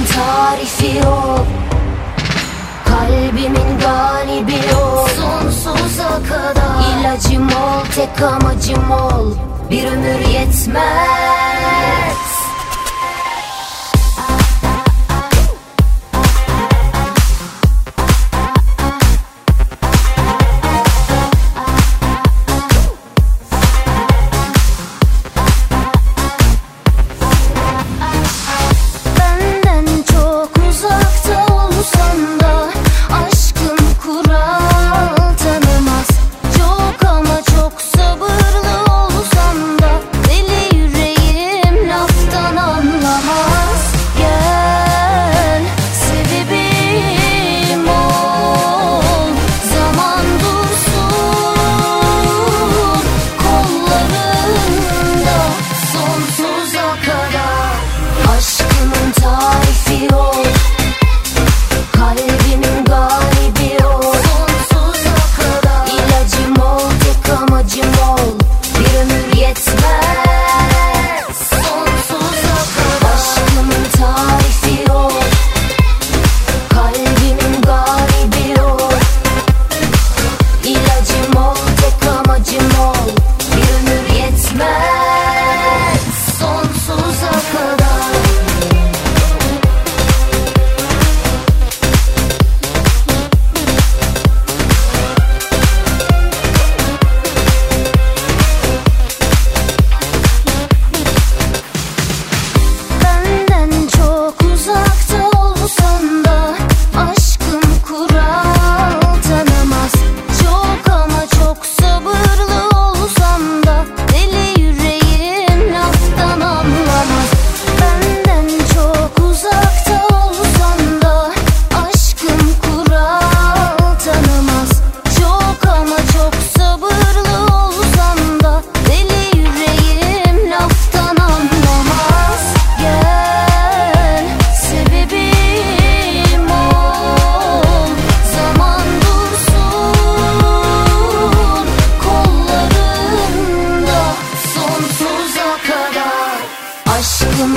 Aşkın tarifi yok. Kalbimin galibi yok. Sonsuza kadar. İlacım ol tek amacım ol. Bir ömür yetmez.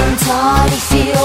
entirely feel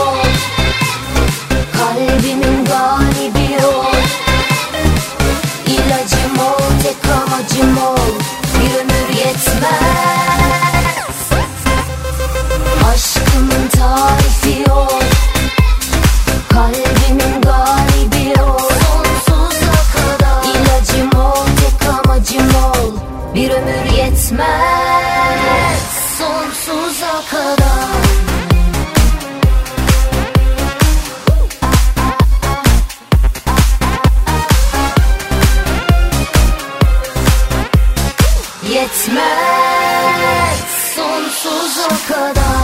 could I?